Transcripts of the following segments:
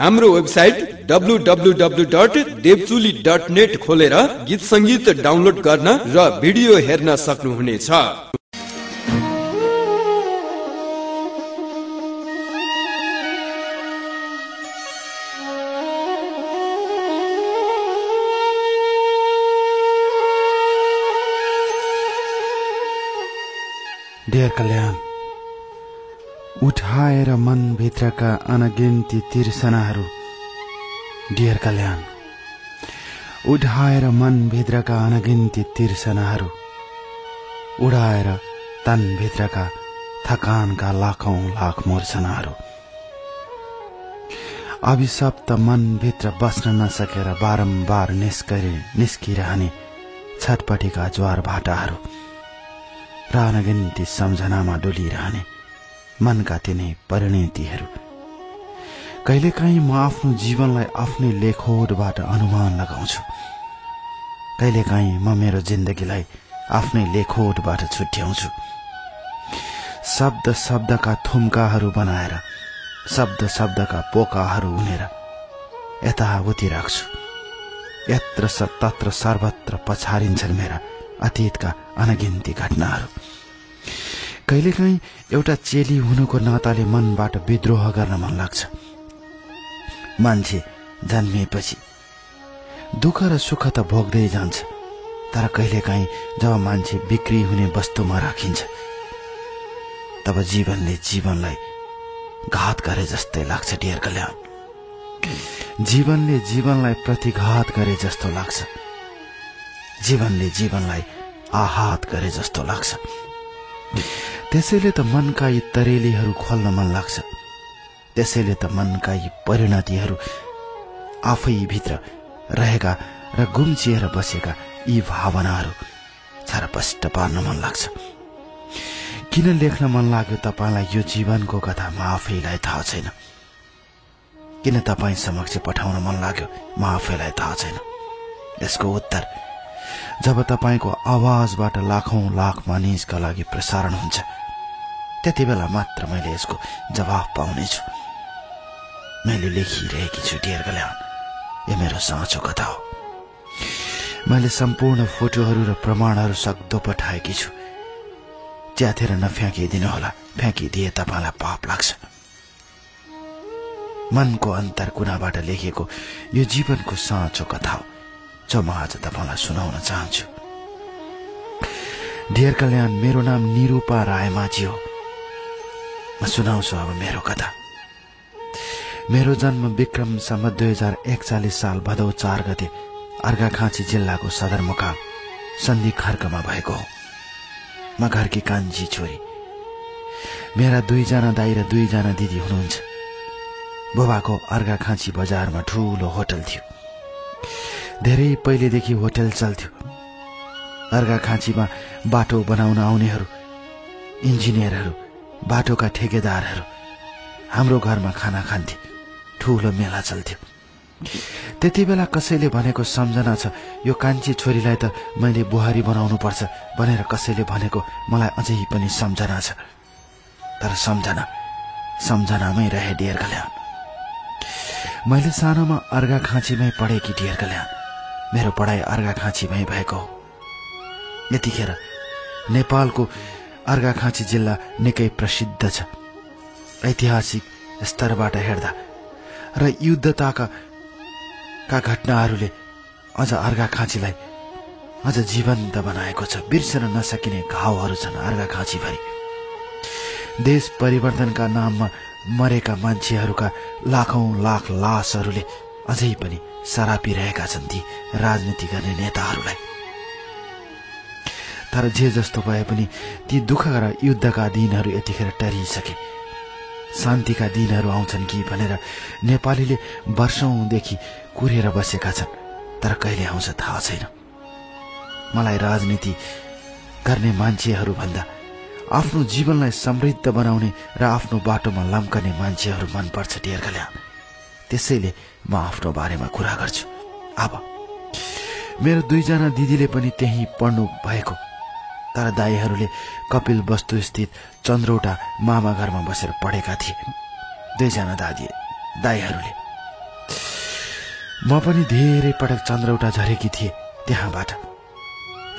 हाम्रो website net खोलेर गीत सङ्गीत डाउनलोड गर्न र भिडियो हेर्न सक्नुहुनेछ। उठाएर मनभित्रका अनगिन्ती तिर्सनाहरू डियर कल्याण उठाएर मनभित्रका अनगिन्ती तिर्सनाहरू उडाएर तनभित्रका थकानका लाखौं लाख मूर्छनाहरू। अभिशप्त मनभित्र बस्न नसकेर बारम्बार निस्करी निस्किरहने छटपटीका ज्वार भाटाहरू र अनगिन्ती सम्झनामा डोलिरहने मनका तिनै परिणतिहरू। कहिलेकाहीँ म आफ्नो जीवनलाई आफ्नै लेखोटबाट अनुमान लगाउँछु। कहिलेकाहीँ म मेरो जिन्दगीलाई आफ्नै लेखोटबाट छुट्याउँछु। शब्द शब्दका थुम्काहरू बनाएर शब्द शब्दका पोकाहरू उनेर यताउति राख्छु। यत्र तत्र सर्वत्र पछारिन्छन् मेरा अतीतका अनगिन्ती घटनाहरू। कहिलेकाहीँ एउटा चेली हुनुको नाताले मनबाट विद्रोह गर्न मन लाग्छ। मान्छे जन्मिएपछि दुःख र सुख त भोग्दै जान्छ तर कहिलेकाहीँ जब मान्छे बिक्री हुने वस्तुमा राखिन्छ तब जीवनले जीवनलाई घात गरे जस्तै लाग्छ डियर कल्याण। जीवनले जीवनलाई प्रतिघात गरे जस्तो लाग्छ। जीवनले जीवनलाई आहात गरे जस्तो लाग्छ। त्यसैले त मनका यी तरेलीहरू खोल्न मन लाग्छ। त्यसैले त मनका यी परिणतिहरू आफैभित्र रहेका र गुम्चिएर बसेका यी भावनाहरू छरपष्ट पार्न मन लाग्छ। किन लेख्न मन लाग्यो तपाईँलाई यो जीवनको कथा म आफैलाई थाहा छैन। किन तपाईँ समक्ष पठाउन मन लाग्यो म आफैलाई थाहा छैन। यसको उत्तर जब तपाईँको आवाजबाट लाखौं लाख मानिसका लागि प्रसारण हुन्छ त्यति बेला मात्र मैले यसको जवाब पाउनेछु। मैले लेखिरहेकी छु डियर कल्याण। यो मेरो साँचो कथा हो। मैले सम्पूर्ण फोटोहरू र प्रमाणहरू सक्दो पठाएकी छु। च्याथेर नफ्याँकिदिनु होला। फ्याँकिदिए तपाईँलाई पाप लाग्छ। मनको अन्तर कुनाबाट लेखेको यो जीवनको साँचो कथा हो। जो म आज तपाईँलाई सुनाउन चाहन्छु। डियर कल्याण मेरो नाम निरूपा रायमाझी हो। म सुनाउँछु अब मेरो कथा। मेरो जन्म विक्रम सम्म दुई हजार एकचालिस साल भदौ चार गते अर्घाखाँची जिल्लाको सदरमुकाम सन्धि खर्कमा भएको हो। म घरकी कान्छी छोरी। मेरा दुईजना दाई र दुईजना दिदी हुनुहुन्छ। बुबाको अर्घाखाँची बजारमा ठूलो होटल थियो। धेरै पहिलेदेखि होटल चल्थ्यो। अर्घाखाँचीमा बाटो बनाउन आउनेहरू इन्जिनियरहरू बाटोका ठेकेदारहरू हाम्रो घरमा खाना खान्थे। ठूलो मेला चल्थ्यो। त्यति बेला कसैले भनेको सम्झना छ यो कान्छी छोरीलाई त मैले बुहारी बनाउनु पर्छ भनेर कसैले भनेको मलाई अझै पनि सम्झना छ। तर सम्झना सम्झनामै रहे डियर कल्याण। मैले सानोमा अर्घा खाँचीमै पढेकी डियर कल्याण। मेरो पढाइ अर्घाखाँचीमै भएको हो। यतिखेर नेपालको अर्घाखाँची जिल्ला निकै प्रसिद्ध छ। ऐतिहासिक स्तरबाट हेर्दा र युद्धताका घटनाहरूले अझ अर्घाखाँचीलाई अझ जीवन्त बनाएको छ। बिर्सन नसकिने घाउहरू छन् अर्घाखाँचीभरि। देश परिवर्तनका नाममा मरेका मान्छेहरूका लाखौं लाख लासहरूले अझै पनि सरापिरहेका छन् ती राजनीति गर्ने नेताहरूलाई। तर जे जस्तो भए पनि ती दुःख र युद्धका दिनहरू यतिखेर टरिसके। शान्तिका दिनहरू आउँछन् कि भनेर नेपालीले वर्षौंदेखि कुरेर बसेका छन् तर कहिले आउँछ थाहा छैन। मलाई राजनीति गर्ने मान्छेहरू भन्दा आफ्नो जीवनलाई समृद्ध बनाउने र आफ्नो बाटोमा लम्कने मान्छेहरू मनपर्छ कल्याण। त्यसैले म आफ्नो बारेमा कुरा गर्छु। अब मेरो दुईजना दिदीले पनि त्यही पढ्नु भएको तर दाईहरूले कपिल वस्तु स्थित चन्द्रौटा मामा घरमा बसेर पढेका थिए। दुईजना दादी दाईहरूले। म पनि धेरै पटक चन्द्रौटा झरेकी थिएँ त्यहाँबाट।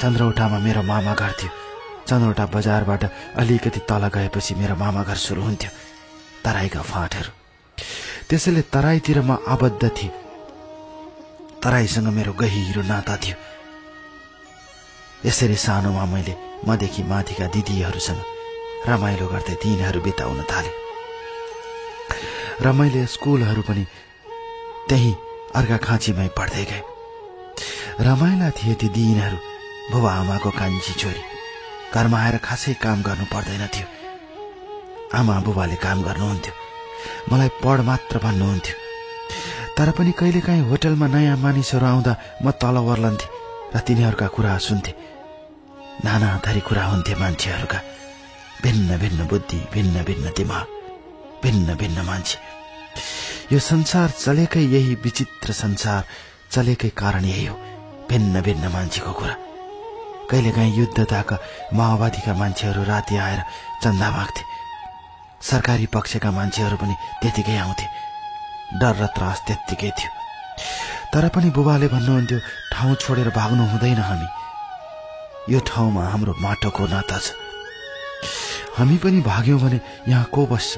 चन्द्रौटामा मेरो मामा घर थियो। चन्द्रौटा बजारबाट अलिकति तल गएपछि मेरो मामा घर सुरु हुन्थ्यो। तराईका फाँटहरू। त्यसैले तराईतिर म आबद्ध थिएँ। तराईसँग मेरो गहिरो नाता थियो। यसरी सानोमा मैले मदेखि माथिका दिदीहरूसँग रमाइलो गर्दै दिनहरू बिताउन थाले। र मैले स्कुलहरू पनि त्यही अर्का खाँचीमै पढ्दै गए। रमाइला थिए ती दिनहरू बुबा आमाको कान्छी छोरी। घरमा आएर खासै काम गर्नु पर्दैन थियो। आमा बुबाले काम गर्नुहुन्थ्यो। मलाई पढ मात्र भन्नुहुन्थ्यो। तर पनि कहिलेकाहीँ होटलमा नयाँ मानिसहरू आउँदा म तल वर्लन्थे र तिनीहरूका कुरा सुन्थे। नाना थरी कुरा हुन्थे मान्छेहरूका। भिन्न भिन्न बुद्धि भिन्न भिन्न दिमाग भिन्न भिन्न मान्छे। यो संसार चलेकै यही विचित्र संसार चलेकै कारण यही हो भिन्न भिन्न मान्छेको कुरा। कहिलेकाहीँ युद्धताका माओवादीका मान्छेहरू राति आएर चन्दा माग्थे सरकारी पक्षका मान्छेहरू पनि त्यतिकै आउँथे। डर र त्रास त्यत्तिकै थियो। तर पनि बुबाले भन्नुहुन्थ्यो ठाउँ छोडेर भाग्नु हुँदैन हामी। यो ठाउँमा हाम्रो माटोको नाता छ। हामी पनि भाग्यौँ भने यहाँ को बस्छ?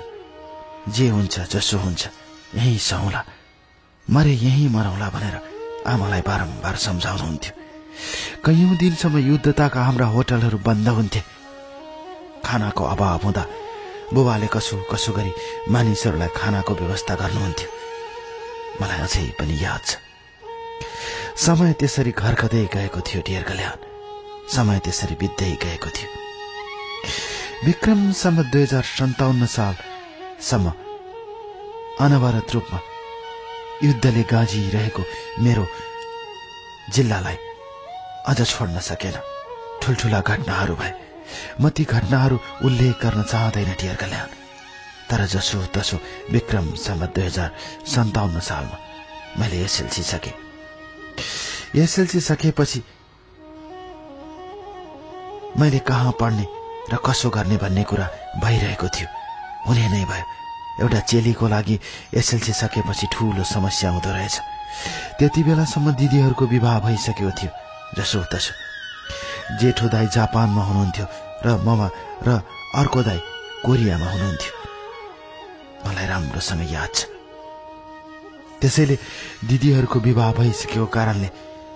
जे हुन्छ जसो हुन्छ यही सौला। मरे यही मरौला भनेर आमालाई बारम्बार सम्झाउनुहुन्थ्यो। कैयौं दिनसम्म युद्धताका हाम्रा होटलहरू बन्द हुन्थे। खानाको अभाव हुँदा बुबाले कसो कसो गरी मानिसहरूलाई खानाको व्यवस्था गर्नुहुन्थ्यो? मलाई अझै पनि याद छ। समय त्यसरी घरकदै गएको थियो डियर कल्याण। समय त्यसरी बित्दै गएको थियो। विक्रमसम्म दुई हजार सन्ताउन्न सालसम्म अनवरत रूपमा युद्धले गाजिरहेको मेरो जिल्लालाई अझ छोड्न सकेन। ठुल्ठुला घटनाहरू भए। म ती घटनाहरू उल्लेख गर्न चाहँदैन टियर कल्याण। तर जसो तसो विक्रमसम्म दुई हजार सन्ताउन्न सालमा मैले एसएलसी सके। एसएलसी सकेपछि मैले कहाँ पढ्ने र कसो गर्ने भन्ने कुरा भइरहेको थियो। हुने नै भयो। एउटा चेलीको लागि एसएलसी सकेपछि ठूलो समस्या हुँदो रहेछ। त्यति बेलासम्म दिदीहरूको विवाह भइसकेको थियो जसो तसो। जेठो दाई जापानमा हुनुहुन्थ्यो। र ममा र अर्को दाई कोरियामा हुनुहुन्थ्यो। मलाई राम्रोसँग याद छ। त्यसैले दिदीहरूको विवाह भइसकेको कारणले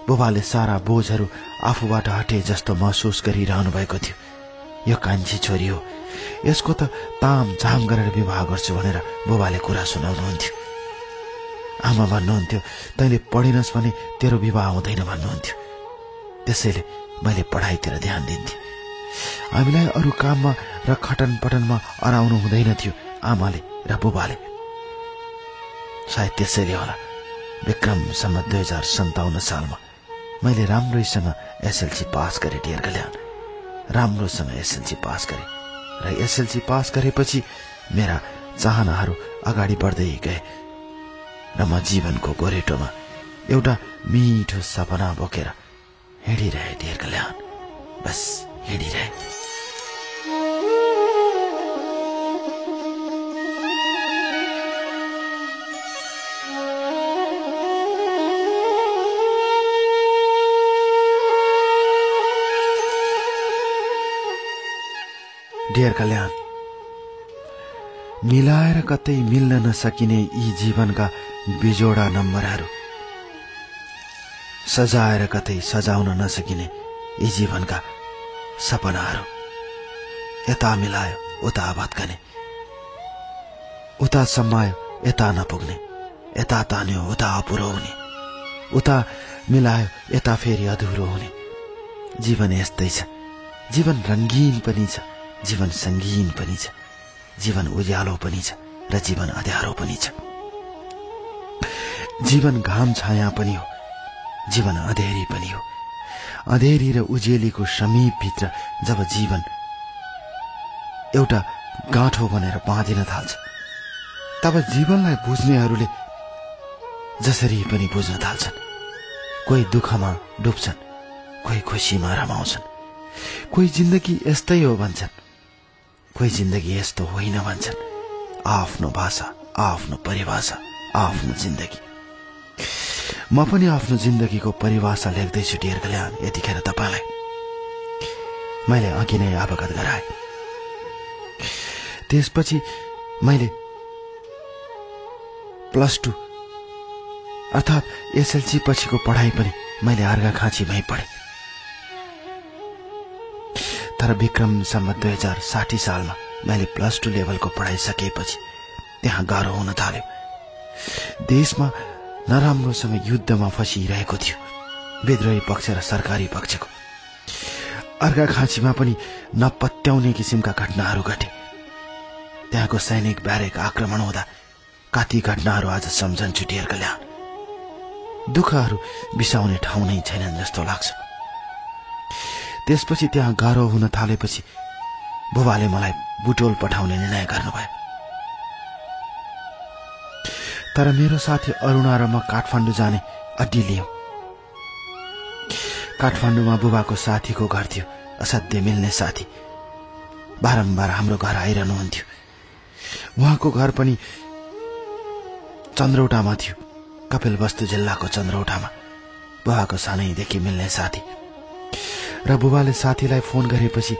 बुबाले सारा बोझहरू आफूबाट हटे जस्तो महसुस गरिरहनु भएको थियो। यो कान्छी छोरी हो। यसको त ताम झाम गरेर विवाह गर्छु भनेर बुबाले कुरा सुनाउनुहुन्थ्यो। आमा भन्नुहुन्थ्यो तैँले पढिनस् भने तेरो विवाह हुँदैन भन्नुहुन्थ्यो। त्यसैले मैले पढाइतिर ध्यान दिन्थेँ। हामीलाई अरू काममा र खटन पटनमा अराउनु हुँदैन थियो आमाले र बुबाले। सायद त्यसैले होला विक्रमसम्म दुई हजार सन्ताउन्न सालमा मैले राम्रैसँग एसएलसी पास गरेँ डियर कल्याण। राम्रोसँग एसएलसी पास गरेँ र एसएलसी पास गरेपछि मेरा चाहनाहरू अगाडि बढ्दै गए र म जीवनको गोरेटोमा एउटा मिठो सपना बोकेर हिँडिरहे डियर कल्याण। बस। हिँडिरहे डियर कल्याण मिलाएर कतै मिल्न नसकिने यी जीवनका बिजोडा नम्बरहरू सजाएर कतै सजाउन नसकिने यी जीवनका सपनाहरू। यता मिलायो उता भत्कने उता सम्मायो यता नपुग्ने। यता तान्यो उता अपुरो हुने। उता मिलायो यता फेरि अधुरो हुने। जीवन यस्तै छ। जीवन रङ्गीन पनि छ। जीवन सङ्गीन पनि छ। जीवन उज्यालो पनि छ र जीवन अँध्यारो पनि छ। जीवन घाम छाया पनि हो। जीवन अँधेरी पनि हो। अँधेरी र उजेलीको समीपभित्र जब जीवन एउटा गाँठो बनेर बाँधिन थाल्छ तब जीवनलाई बुझ्नेहरूले जसरी पनि बुझ्न थाल्छन्। कोही दुःखमा डुब्छन् कोही खुसीमा रमाउँछन् कोही जिन्दगी यस्तै हो भन्छन् कोही जिन्दगी यस्तो होइन भन्छन्। आफ्नो भाषा आफ्नो परिभाषा आफ्नो जिन्दगी। म पनि आफ्नो जिन्दगीको परिभाषा लेख्दैछु डियर कल्याण। यतिखेर तपाईँलाई मैले अघि नै अवगत गराए। त्यसपछि मैले प्लस टू अर्थात् एसएलसी पछिको पढाइ पनि मैले अर्घाखाँचीमै पढेँ। तर विक्रमसम्म दुई हजार साठी सालमा मैले प्लस टू लेभलको पढाइ सकेपछि त्यहाँ गाह्रो हुन थाल्यो। देशमा नराम्रोसँग युद्धमा फसिरहेको थियो। विद्रोही पक्ष र सरकारी पक्षको। अर्घाखाँचीमा पनि नपत्याउने किसिमका घटनाहरू घटे। त्यहाँको सैनिक ब्यारेक आक्रमण हुँदा काती घटनाहरू आज सम्झन्छु डियर कल्याण दुःखहरू बिसाउने ठाउँ नै छैनन् जस्तो लाग्छ। त्यसपछि त्यहाँ गाह्रो हुन थालेपछि बुबाले मलाई बुटोल पठाउने निर्णय गर्नुभयो। तर मेरो साथी अरुणा र म काठमाडौँ जाने अड्डी लियौँ। काठमाडौँमा बुबाको साथीको घर थियो असाध्य मिल्ने साथी। बारम्बार हाम्रो घर आइरहनुहुन्थ्यो। उहाँको घर पनि चन्द्रौटामा थियो कपिल वस्तु जिल्लाको चन्द्रौटामा। बुबाको सानैदेखि मिल्ने साथी। र बुबाले साथीलाई फोन गरेपछि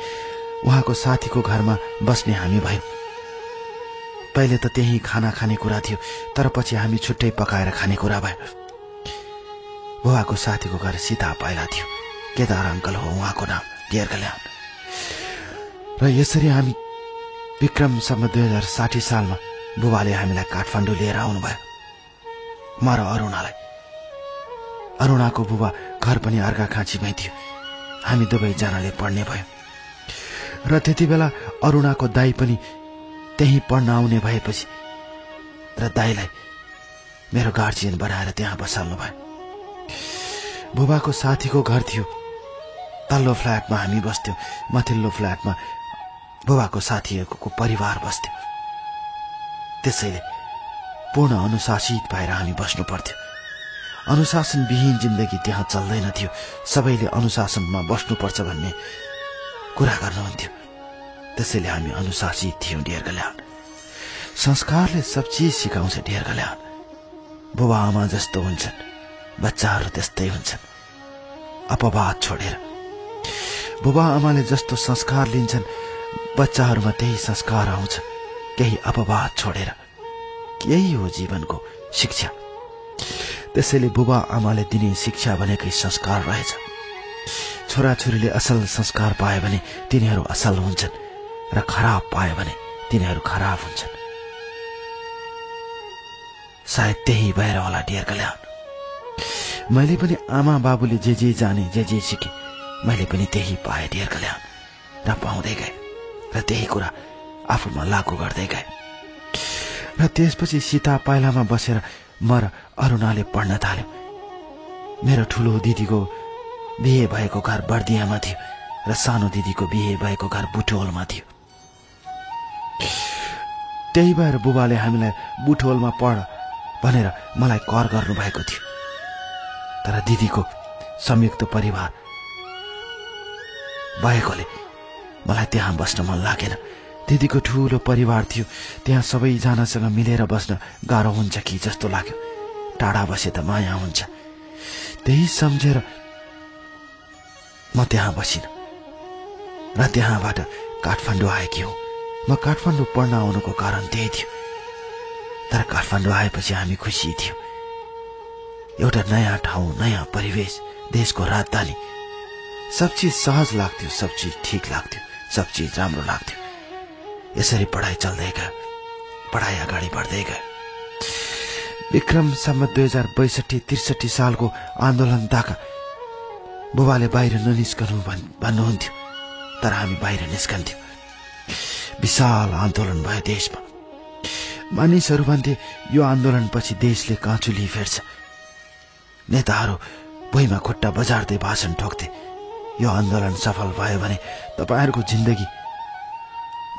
उहाँको साथीको घरमा बस्ने हामी भयौँ। पहिले त त्यही खाना खाने कुरा थियो तर पछि हामी छुट्टै पकाएर खाने कुरा भयो। बुबाको साथीको घर सीता पाइला थियो। केदार अङ्कल हो उहाँको नाम डियर कल्याण। र यसरी हामी विक्रमसम्म दुई हजार साठी सालमा बुबाले हामीलाई काठमाडौँ लिएर आउनुभयो। म र अरुणालाई। अरुणाको बुबा घर पनि अर्घाखाँचीमै थियो। हामी दुवैजनाले पढ्ने भयो। र त्यति बेला अरुणाको दाई पनि त्यही पढ्न आउने भएपछि र दाईलाई मेरो गार्जियन बनाएर त्यहाँ बसाल्नु भयो। बुबाको साथीको घर थियो। तल्लो फ्ल्याटमा हामी बस्थ्यौँ। माथिल्लो फ्ल्याटमा बुबाको साथीहरूको परिवार बस्थ्यो। त्यसैले पूर्ण अनुशासित भएर हामी बस्नु पर्थ्यो। अनुशासनविहीन जिन्दगी त्यहाँ चल्दैन थियो। सबैले अनुशासनमा बस्नुपर्छ भन्ने कुरा गर्नुहुन्थ्यो। त्यसैले हामी अनुशासित थियौँ डियर कल्याण। संस्कारले सब चिज सिकाउँछ डियर कल्याण। बुबा आमा जस्तो हुन्छन् बच्चाहरू त्यस्तै हुन्छन्। अपवाद छोडेर। बुबा आमाले जस्तो संस्कार लिन्छन् बच्चाहरूमा त्यही संस्कार आउँछ केही अपवाद छोडेर। यही हो जीवनको शिक्षा। त्यसैले बुबा आमाले दिने शिक्षा भनेकै संस्कार रहेछ। छोराछोरीले असल संस्कार पाए भने तिनीहरू असल हुन्छन्। र खराब पायो भने तिनीहरू खराब हुन्छन्। सायद त्यही भएर होला डियर कल्याण। मैले पनि आमा बाबुले जे जे जाने जे जे सिके मैले पनि त्यही पाएँ डियर कल्याण। र पाउँदै गए र त्यही कुरा आफूमा लागू गर्दै गए। र त्यसपछि सीता पाइलामा बसेर म र अरुणाले पढ्न थाल्यौँ। मेरो ठुलो दिदीको बिहे भएको घर बर्दियामा थियो र सानो दिदीको बिहे भएको घर बुटोलमा थियो। त्यही भएर बुबाले हामीलाई बुटोलमा पढ भनेर मलाई कर गर्नुभएको थियो। तर दिदीको संयुक्त परिवार भएकोले मलाई त्यहाँ बस्न मन लागेन। दिदीको ठुलो परिवार थियो। त्यहाँ सबैजनासँग मिलेर बस्न गाह्रो हुन्छ कि जस्तो लाग्यो। टाढा बसे त माया हुन्छ। त्यही सम्झेर म त्यहाँ बसिन र त्यहाँबाट काठमाडौँ आएकी हुँ। म काठमाडौँ पढ्न आउनुको कारण त्यही थियो। तर काठमाडौँ आएपछि हामी खुसी थियौँ। एउटा नयाँ ठाउँ नयाँ परिवेश देशको राजधानी। सब चिज सहज लाग्थ्यो सब चिज ठिक लाग्थ्यो सब चिज राम्रो लाग्थ्यो। यसरी पढाइ चल्दै गयो पढाइ अगाडि बढ्दै गयो। विक्रमसम्म दुई हजार बैसठी त्रिसठी सालको आन्दोलन ताका बुबाले बाहिर ननिस्कनु भन्नुहुन्थ्यो तर हामी बाहिर निस्कन्थ्यौँ। विशाल आन्दोलन भयो देशमा। मानिसहरू भन्थे यो आन्दोलनपछि देशले काँचुली फेर्छ। नेताहरू भुइँमा खुट्टा बजार्दै भाषण ठोक्थे। यो आन्दोलन सफल भयो भने तपाईँहरूको जिन्दगी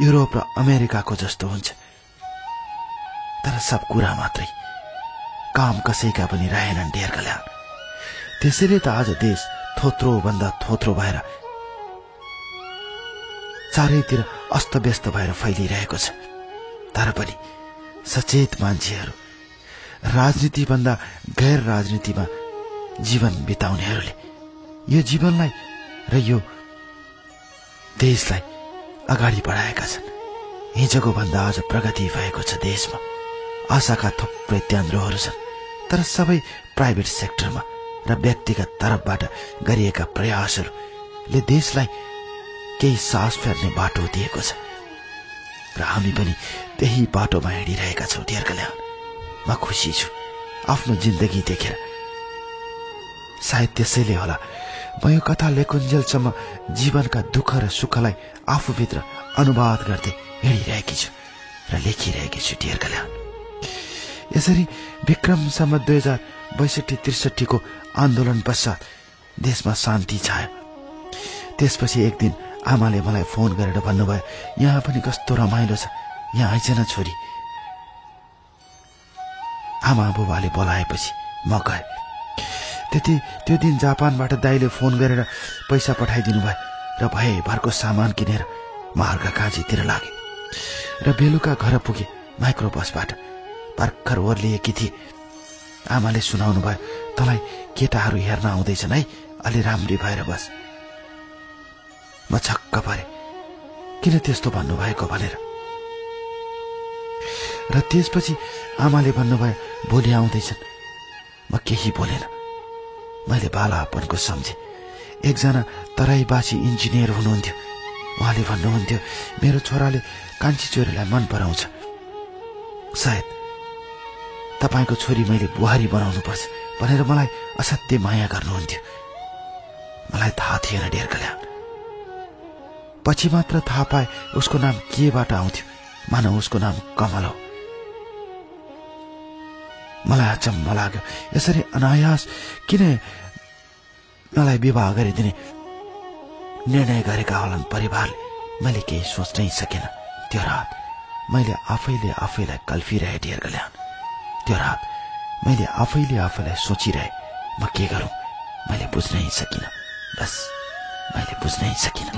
युरोप र अमेरिकाको जस्तो हुन्छ। तर सब कुरा मात्रै काम कसैका पनि रहेनन् डेर कल्याण। त्यसैले त आज देश थोत्रो भन्दा थोत्रो भएर चारैतिर अस्तव्यस्त भएर फैलिरहेको छ। तर पनि सचेत मान्छेहरू राजनीतिभन्दा गैर राजनीतिमा जीवन बिताउनेहरूले यो जीवनलाई र यो देशलाई अगाडि बढाएका छन्। हिजोको भन्दा आज प्रगति भएको छ देशमा। आशाका थुप्रै केन्द्रहरू छन् तर सबै प्राइभेट सेक्टरमा र व्यक्तिगत तर्फबाट गरिएका प्रयासहरूले देशलाई केही सास फेर्ने बाटो दिएको छ। र हामी पनि त्यही बाटोमा हिँडिरहेका छौँ डियर कल्याण। म खुसी छु। आफ्नो जिन्दगी देखेर। सायद त्यसैले होला म यो कथा लेखुन्जेलसम्म जीवनका दुःख र सुखलाई आफूभित्र अनुवाद गर्दै हिँडिरहेकी छु र लेखिरहेकी छु डियर कल्याण। यसरी विक्रमसम्म दुई हजार बैसठी त्रिसठीको आन्दोलन पश्चात देशमा शान्ति छायो। त्यसपछि एक दिन आमाले मलाई फोन गरेर भन्नुभयो यहाँ पनि कस्तो रमाइलो छ। यहाँ आइज न छोरी। आमा बुबाले बोलाएपछि म गए। त्यति त्यो दिन जापानबाट दाईले फोन गरेर पैसा पठाइदिनु भयो र भएभरको सामान किनेर म अर्का काजीतिर लागे। र बेलुका घर पुगे माइक्रो बसबाट भर्खर ओर्लिएकी थिए। आमाले सुनाउनु भयो तँलाई केटाहरू हेर्न आउँदैछन् है अलि राम्री भएर बस। म छक्क परे। किन त्यस्तो भन्नुभएको भनेर? र त्यसपछि आमाले भन्नुभयो भोलि आउँदैछन्। म केही बोलेन। मैले बालापनको सम्झे। एकजना तराईवासी इन्जिनियर हुनुहुन्थ्यो। उहाँले भन्नुहुन्थ्यो मेरो छोराले कान्छी छोरीलाई मन पराउँछ। सायद तपाईँको छोरी मैले बुहारी बनाउनुपर्छ भनेर मलाई असाध्य माया गर्नुहुन्थ्यो। मलाई थाहा थिएन डेर कल्याण। पछि मात्र थाहा पाए उसको नाम केबाट आउँथ्यो? मानव उसको नाम कमल हो। मलाई अचम्म लाग्यो। यसरी अनायास किन मलाई विवाह गरिदिने निर्णय गरेका होलान् परिवारले? मैले केही सोच्नै सकेन। त्यो रात मैले आफैले आफैलाई कल्फिरहे डियर कल्याण त्यो रात मैले आफैले आफैलाई सोचिरहे म के गरौँ? मैले बुझ्नै सकिन। बस। मैले बुझ्नै सकिन।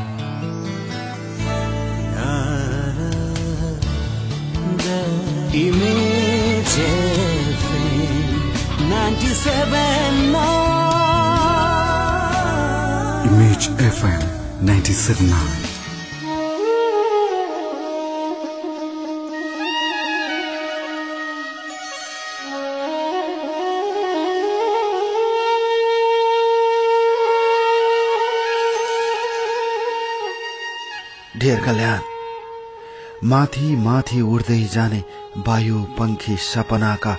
Image FM 97.9 ढेर कल्याण। माथि माथि उड्दै जाने वायु पंखी सपनाका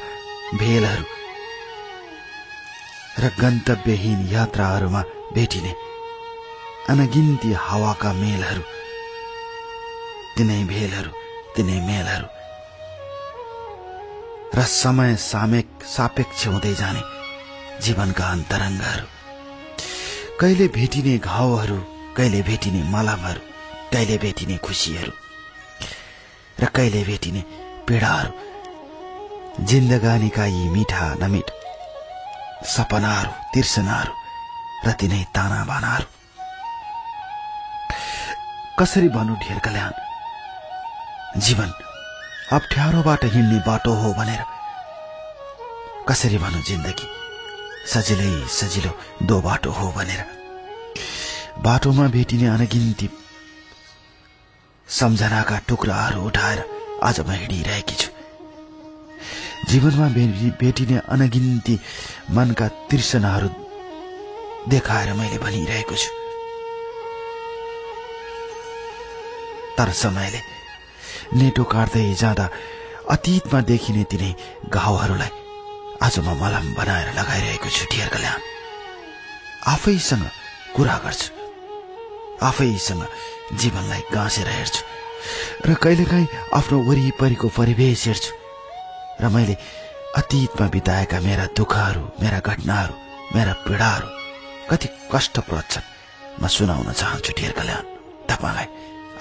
भेलहरू र गन्तव्यहीन यात्राहरूमा भेटिने अनगिन्ती हावाका मेलहरू तिनै भेलहरू तिनै मेलहरू र समय सामेक सापेक्ष हुँदै जाने जीवनका अन्तरङ्गहरू। कहिले भेटिने घाउहरू कहिले भेटिने मलमहरू कहिले भेटिने खुसीहरू र कहिले भेटिने पीडाहरू जिन्दगानीका यी मिठा नमिठ सपनाहरू तिर्सनाहरू र तिनै ताना बानाहरू कसरी भनौँ ढेर कल्याण जीवन अप्ठ्यारोबाट हिँड्ने बाटो हो भनेर कसरी भनौँ जिन्दगी सजिलै सजिलो दो बाटो हो भनेर बाटोमा भेटिने अनगिन्ती सम्झनाका टुक्राहरू उठाएर आज म हिँडिरहेकी छु। जीवनमा भेटिने अनगिन्ती मनका तृष्णाहरू देखाएर मैले भनिरहेको छु। तर समयले नेटो काट्दै जाँदा अतीतमा देखिने तिनै घाउहरूलाई आज म मलम बनाएर लगाइरहेको छु ढियर कल्याण। आफैसँग कुरा गर्छु। आफैसँग जीवनलाई गाँसेर हेर्छु र कहिलेकाहीँ आफ्नो वरिपरिको परिवेश हेर्छु र मैले अतीतमा बिताएका मेरा दुःखहरू मेरा घटनाहरू मेरा पीडाहरू कति कष्टप्रद छन्। म सुनाउन चाहन्छु ढेर कल्याण। तपाईँलाई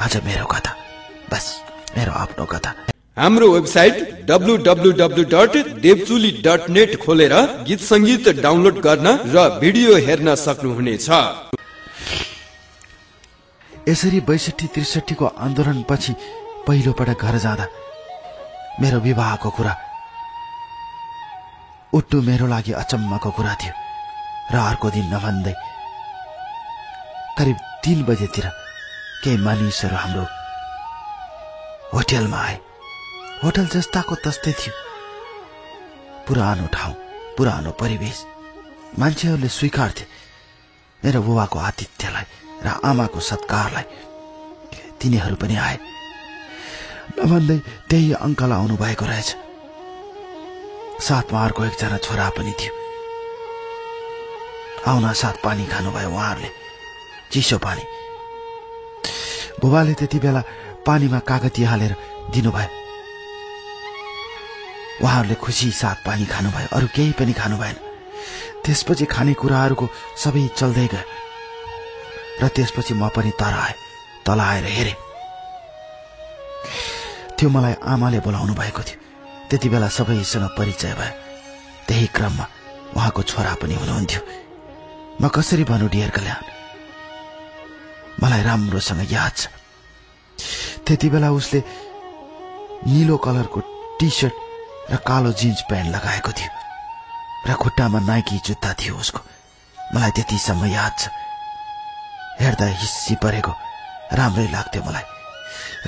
आज मेरो कथा बस मेरो आफ्नो कथा। हाम्रो वेबसाइट नेट खोलेर गीत सङ्गीत डाउनलोड गर्न र भिडियो हेर्न सक्नुहुनेछ। यसरी बैसठी त्रिसठीको आन्दोलनपछि पहिलोपटक घर जाँदा मेरो विवाहको कुरा उट्टु मेरो लागि अचम्मको कुरा थियो र अर्को दिन नभन्दै करिब तीन बजेतिर केही मानिसहरू हाम्रो होटेलमा आए। होटल जस्ताको तस्तै थियो। पुरानो ठाउँ पुरानो परिवेश। मान्छेहरूले स्वीकार्थे मेरो बुबाको आतिथ्यलाई। र आमाको सत्कारलाई तिनीहरू पनि आए। नभन्दै त्यही अङ्कल आउनु भएको रहेछ। साथमा अर्को एकजना छोरा पनि थियो। आउन साथ पानी खानुभयो उहाँहरूले। चिसो पानी। बुबाले त्यति बेला पानीमा कागती हालेर दिनुभयो। उहाँहरूले खुसी साथ पानी खानुभयो। अरू केही पनि खानु भएन त्यसपछि खानेकुराहरूको सबै चल्दै गयो। र त्यसपछि म पनि तर आएँ तल आएर हेरेँ। त्यो मलाई आमाले बोलाउनु भएको थियो। त्यति बेला सबैसँग परिचय भयो। त्यही क्रममा उहाँको छोरा पनि हुनुहुन्थ्यो। म कसरी भनौँ डियर कल्याण? मलाई राम्रोसँग याद छ। त्यति बेला उसले निलो कलरको टी सर्ट र कालो जिन्स प्यान्ट लगाएको थियो। र खुट्टामा नाइकी जुत्ता थियो उसको। मलाई त्यतिसम्म याद छ। हेर्दा हिस्सी परेको राम्रै लाग्थ्यो मलाई।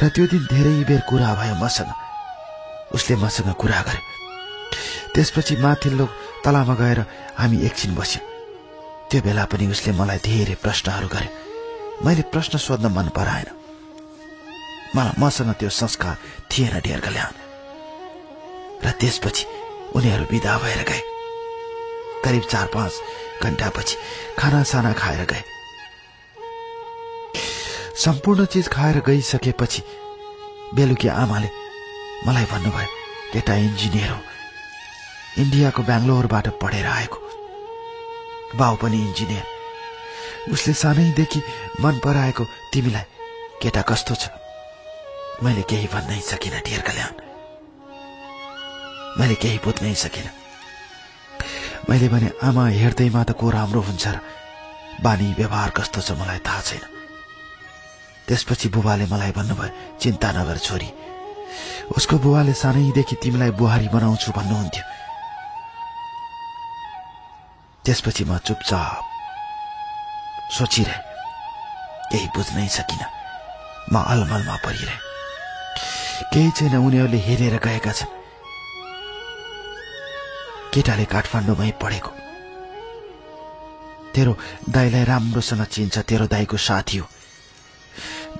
र त्यो दिन धेरै बेर कुरा भयो मसँग। उसले मसँग कुरा गरे त्यसपछि माथिल्लो तलामा गएर हामी एकछिन बस्यौँ। त्यो बेला पनि उसले मलाई धेरै प्रश्नहरू गरे मैले प्रश्न सोध्न मन पराएन। मलाई मसँग त्यो संस्कार थिएन ढेर कल्याण। र त्यसपछि उनीहरू विदा भएर गए। करिब चार पाँच घन्टापछि खानासाना खाएर गए। सम्पूर्ण चिज खाएर गइसकेपछि बेलुकी आमाले मलाई भन्नुभयो केटा इन्जिनियर हो। इन्डियाको बेङ्गलोरबाट पढेर आएको। बाउ पनि इन्जिनियर। उसले सानैदेखि मन पराएको तिमीलाई केटा कस्तो छ? मैले केही भन्नै सकिनँ ढेर कल्याण। मैले केही बुझ्नै सकिनँ। मैले भने आमा हेर्दैमा त को राम्रो हुन्छ र बानी व्यवहार कस्तो छ मलाई थाहा छैन। त्यसपछि बुबाले मलाई भन्नुभयो चिन्ता नगर छोरी उसको बुवाले सानैदेखि तिमीलाई बुहारी बनाउँछु भन्नुहुन्थ्यो। त्यसपछि म चुपचाप सोचिरहे केही बुझ्नै सकिन। म अलमलमा परिरहे। केही छैन उनीहरूले हेरेर गएका छन्। केटाले काठमाडौँमै पढेको। तेरो दाईलाई राम्रोसँग चिन्छ तेरो दाईको साथी हो।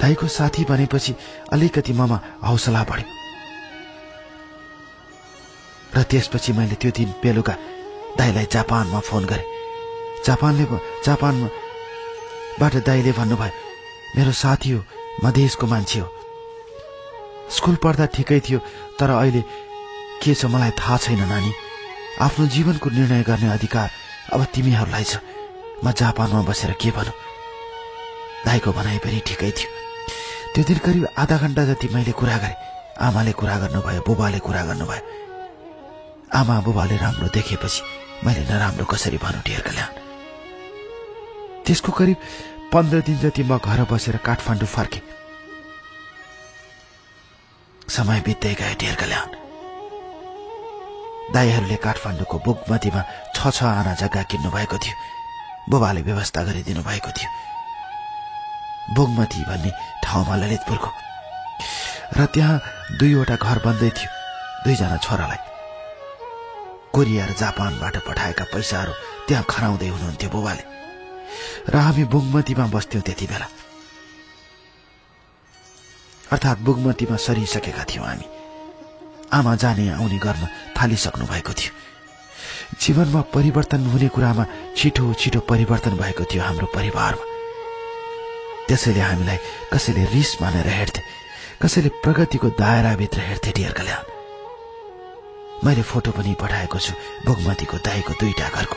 दाईको साथी भनेपछि अलिकति ममा हौसला बढ्यो। र त्यसपछि मैले त्यो दिन बेलुका दाईलाई जापानमा फोन गरेँ। जापानले जापानबाट दाईले भन्नुभयो मेरो साथी हो मधेसको मान्छे हो। स्कुल पढ्दा ठिकै थियो तर अहिले के छ मलाई थाहा छैन नानी। आफ्नो जीवनको निर्णय गर्ने अधिकार अब तिमीहरूलाई छ। म जापानमा बसेर के भनौँ? दाईको भनाइ पनि ठिकै थियो। त्यो दिन करिब आधा घन्टा जति मैले कुरा गरेँ आमाले कुरा गर्नुभयो बुबाले कुरा गर्नुभयो। आमा बुबाले राम्रो देखेपछि मैले नराम्रो कसरी भनौँ ढेर कल्याण? त्यसको करिब पन्ध्र दिन जति म घर बसेर काठमाडौँ फर्के। समय बित्दै गए ढेर कल्याण। दाईहरूले काठमाडौँको बुकमतीमा छ छ आना जग्गा किन्नु भएको थियो। बुबाले व्यवस्था गरिदिनु भएको थियो। बुगमती भन्ने ठाउँमा ललितपुरको। र त्यहाँ दुईवटा घर बन्दै थियो दुईजना छोरालाई। कोरिया र जापानबाट पठाएका पैसाहरू त्यहाँ खनाउँदै हुनुहुन्थ्यो बुबाले। र हामी बुगमतीमा बस्थ्यौँ त्यति बेला। अर्थात् बुगमतीमा सरिसकेका थियौँ हामी। आमा जाने आउने गर्न थालिसक्नु भएको थियो। जीवनमा परिवर्तन हुने कुरामा छिटो छिटो परिवर्तन भएको थियो हाम्रो परिवारमा। त्यसैले हामीलाई कसैले रिस मानेर हेर्थे कसैले प्रगतिको दायराभित्र हेर्थे डियर कल्याण। मैले फोटो पनि पठाएको छु भोगमतीको दाईको दुईटा घरको।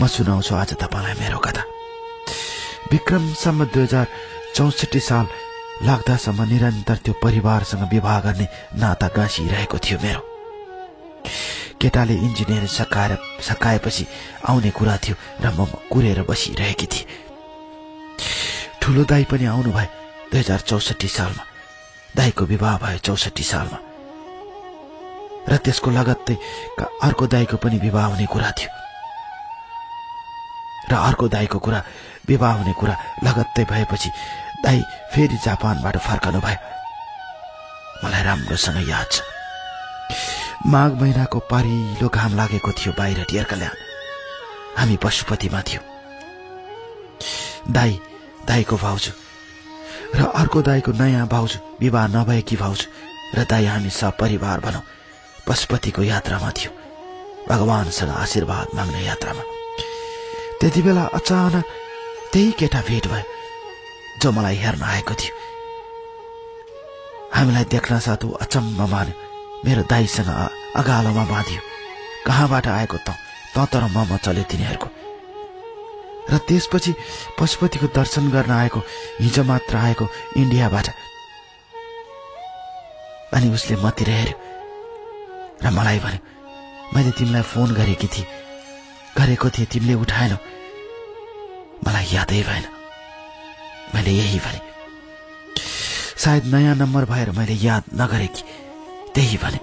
म सुनाउँछु आज तपाईँलाई मेरो कथा। विक्रमसम्म दुई हजार चौसठी साल लाग्दासम्म निरन्तर त्यो परिवारसँग विवाह गर्ने नाता गाँसिरहेको थियो मेरो। केटाले इन्जिनियर सकाएर सकाएपछि आउने कुरा थियो र म कुरेर बसिरहेकी थिएँ। ठुलो दाई पनि आउनु भयो दुई हजार चौसठी सालमा। दाईको विवाह भयो चौसठी सालमा। र त्यसको लगत्तै अर्को दाईको पनि विवाह हुने कुरा थियो। र अर्को दाईको कुरा विवाह हुने कुरा लगत्तै भएपछि दाई फेरि जापानबाट फर्कनु भयो मलाई राम्रोसँग याद छ। माघ महिनाको पारिलो घाम लागेको थियो बाहिर टियर कल्याण। हामी पशुपतिमा थियौँ। दाई दाईको भाउजू। र अर्को दाईको नयाँ भाउजू विवाह नभएकी भाउजू। र दाई हामी सपरिवार भनौँ। पशुपतिको यात्रामा थियो। भगवानसँग आशीर्वाद माग्ने यात्रामा। त्यति बेला अचानक त्यही केटा भेट भयो जो मलाई हेर्न आएको थियो। हामीलाई देख्न साथ ऊ अचम्म मान्यो। मेरो दाईसँग अगालोमा बाँधियो। कहाँबाट आएको त? त तर म चल्यो तिनीहरूको। र त्यसपछि पशुपतिको दर्शन गर्न आएको हिजो मात्र आएको इन्डियाबाट। अनि उसले मतिर हेऱ्यो र मलाई भन्यो मैले तिमीलाई फोन गरेकी थिएँ। गरेको थिएँ तिमीले उठाएनौ। मलाई यादै भएन। मैले यही भने। सायद नयाँ नम्बर भएर मैले याद नगरेकी। त्यही भने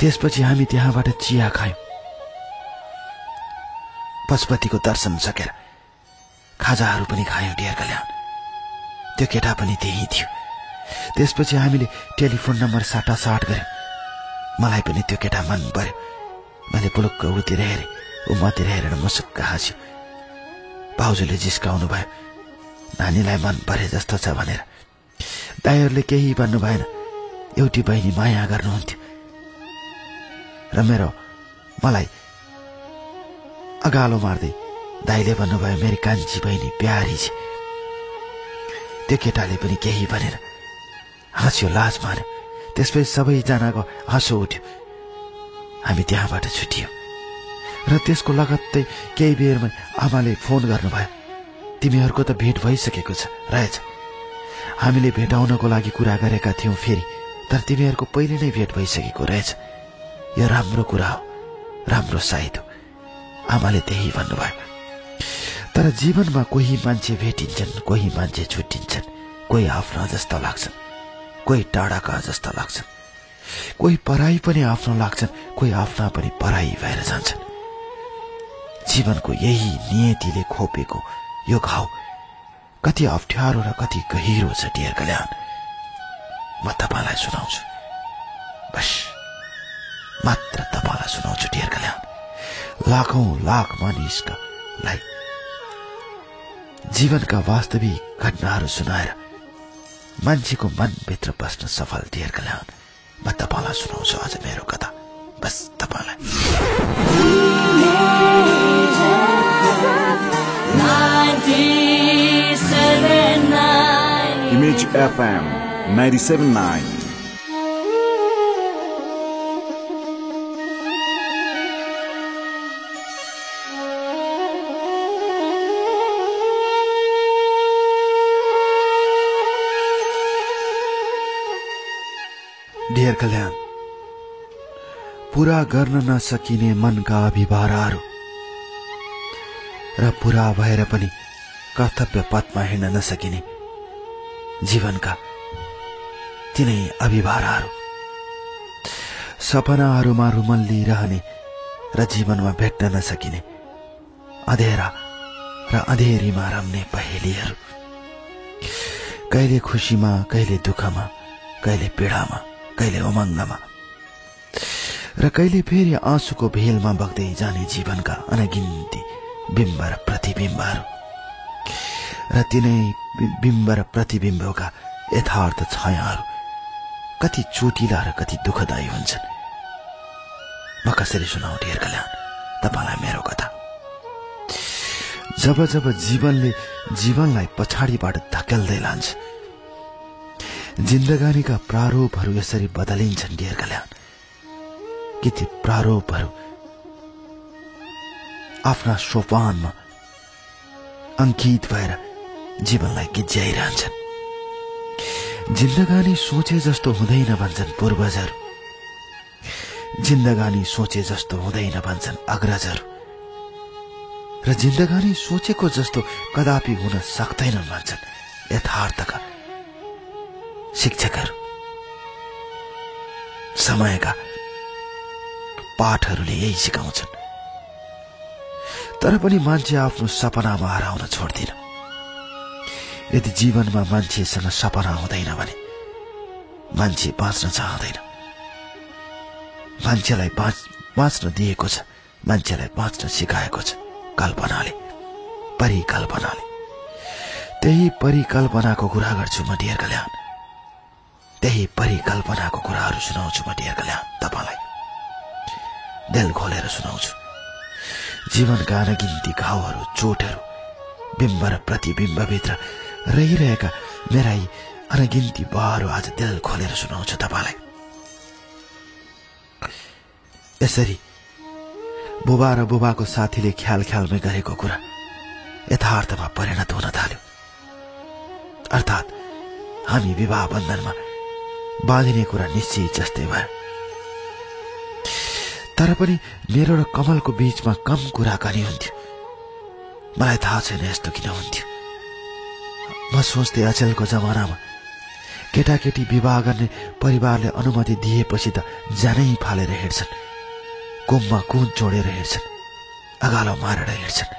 त्यसपछि हामी त्यहाँबाट चिया खायौँ। पशुपतिको दर्शन सकेर खाजाहरू पनि खायौँ कल्याण। त्यो केटा पनि त्यही थियो। त्यसपछि हामीले टेलिफोन नम्बर साटासाट गर्यौँ मलाई पनि त्यो केटा मन पर्यो। मैले पुलुक्क उतिर हेरेँ ऊ मतिर हेरेर मुसुक्क हाँस्यो। भाउजूले जिस्काउनु भयो नानीलाई मन परे जस्तो छ भनेर। दाईहरूले केही भन्नु भएन। एउटी बहिनी माया गर्नुहुन्थ्यो। र मेरो मलाई अगालो मार्दै दाईले भन्नुभयो मेरो कान्छी बहिनी प्यारी छ। त्यो केटाले पनि केही भनेर हाँस्यो लाज मार्यो। त्यसपछि सबैजनाको हाँसो उठ्यो। हामी त्यहाँबाट छुटियो। र त्यसको लगत्तै केही बेरमै आमाले फोन गर्नुभयो तिमीहरूको त भेट भइसकेको छ रहेछ हामीले भेटाउनको लागि कुरा गरेका थियौँ फेरि। तर तिमीहरूको पहिले नै भेट भइसकेको रहेछ। यो राम्रो कुरा हो राम्रो साइत हो। आमाले त्यही भन्नुभयो। तर जीवनमा कोही मान्छे भेटिन्छन् कोही मान्छे छुट्टिन्छन् कोही आफ्ना जस्ता लाग्छन् कोही टाढाका जस्ता लाग्छन् कोही पराई पनि आफ्नो लाग्छन् कोही आफ्ना पनि पराई भएर जान्छन्। जीवनको यही नियतिले खोपेको यो घाउ कति अप्ठ्यारो र कति गहिरो छ डियर कल्याण। म तपाईँलाई सुनाउँछु। बस। मात्र तपाईँलाई सुनाउँछु डियर कल्याण। लाखौं लाख मानिसकालाई जीवनका वास्तविक घटनाहरू सुनाएर मान्छेको मनभित्र बस्न सफल डियर कल्याण। म तपाईँलाई सुनाउँछु आज मेरो कथा। बस तपाईँलाई। Image FM 97.9 डियर कल्याण पुरा गर्न नसकिने मनका अभिभारहरू र पुरा भएर पनि कर्तव्य पथमा हिँड्न नसकिने जीवनका तिनै अभिभारहरू। सपनाहरूमा रुमल्ली र जीवनमा भेट्न नसकिने अँधेरा र अँधेरीमा रम्ने पहेलीहरू। कहिले खुसीमा कहिले दुःखमा कहिले पीडामा कहिले उमङ्गमा। र कहिले फेरि आँसुको भेलमा बग्दै जाने जीवनका अनगिन्ती बिम्ब र प्रतिबिम्बहरू। र तिनै बिम्ब र प्रतिबिम्बका यथार्थ छायाहरू कति चोटिला र कति दुःखदायी हुन्छन्। म कसरी सुनाउ ढेर कल्याण? तपाईँलाई मेरो कथा। जब जब जीवनले जीवनलाई पछाडिबाट धकेल्दै लान्छ जिन्दगानीका प्रारूपहरू यसरी बदलिन्छन् डियर कल्याण। कि ती प्रारूपहरू आफ्ना सोपानमा अङ्कित भएर जीवनलाई गिज्याइरहन्छन्। जिन्दगानी सोचे जस्तो हुँदैन भन्छन् पूर्वजहरू। जिन्दगानी सोचे जस्तो हुँदैन भन्छन् अग्रजहरू। र जिन्दगानी सोचेको जस्तो कदापि हुन सक्दैनन् भन्छन् यथार्थका शिक्षकहरू। समयका पाठहरूले यही सिकाउँछन्। तर पनि मान्छे आफ्नो सपनामा हराउन छोड्दिन यदि जीवनमा मान्छेसँग सपना हुँदैन भने मान्छे बाँच्न चाहँदैन। मान्छेलाई बाँच्न दिएको छ मान्छेलाई बाँच्न सिकाएको छ कल्पनाले परिकल्पनाले। त्यही परिकल्पनाको कुरा गर्छु म डियर कल्याण। त्यही परिकल्पनाको कुराहरू सुनाउँछु म डियर कल्याण तपाईँलाई। दिल खोलेर सुनाउँछु। जीवनका अनगिन्ती घाउहरू चोटहरू बिम्ब र प्रतिबिम्बभित्र रहिरहेका मेरा यी अनगिन्ती बहहरू आज दिल खोलेर सुनाउँछु तपाईँलाई। यसरी बुबा र बुबाको साथीले ख्याल ख्यालमै गरेको कुरा यथार्थमा परिणत हुन थाल्यो। अर्थात् हामी विवाह बन्धनमा बाँधिने कुरा निश्चित जस्तै भयो। तर पनि मेरो र कमलको बीचमा कम कुराकानी हुन्थ्यो। मलाई थाहा छैन यस्तो किन हुन्थ्यो। म सोच्थेँ अचेलको जमानामा केटाकेटी विवाह गर्ने परिवारले अनुमति दिएपछि त जानै फालेर हिँड्छन्। कुममा कुन चोडेर हिँड्छन्? अगालो मारेर हिँड्छन्।